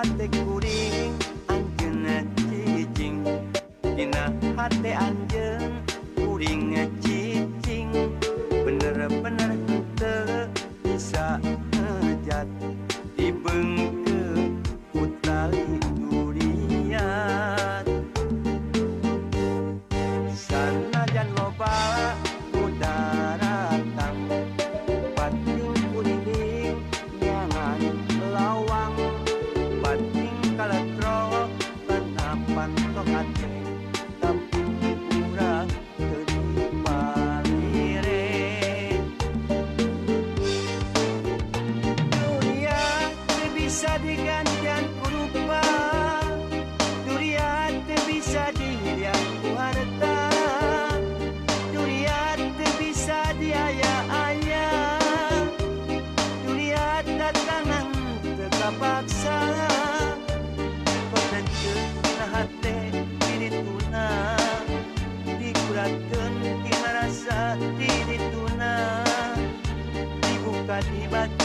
hati kuring angkeun cicing dina hati anu bisa digantian rupa. Duriat bisa dihiliat ku harta Duriat bisa diaya-ayah Durian Duriat datangan terpaksa Penentu hati diri tuna. Dikuratkan di rasa diri tuna. Dibuka di batu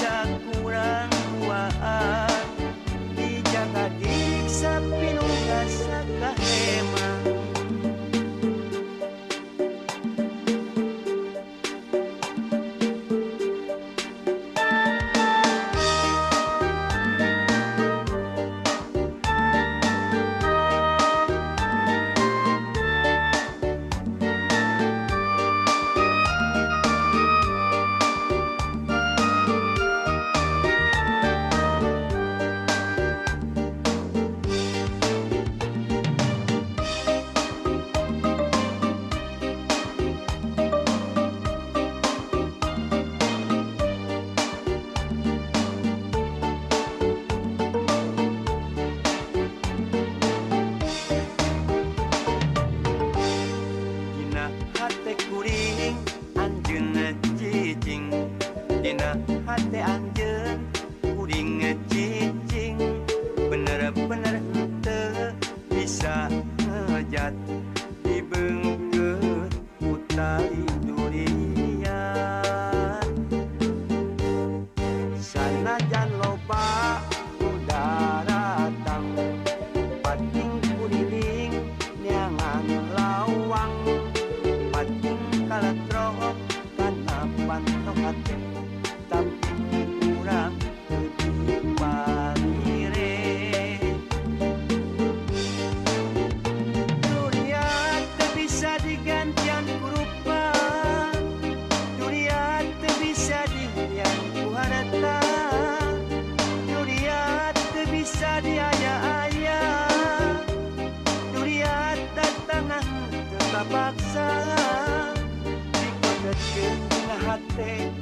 lahat.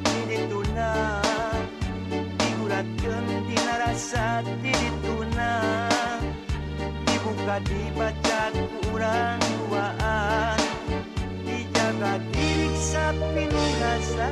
dirituna digurakeun dina rasa dirituna dibuka dibaca ku urang duaan dijaga diriksa pinu rasa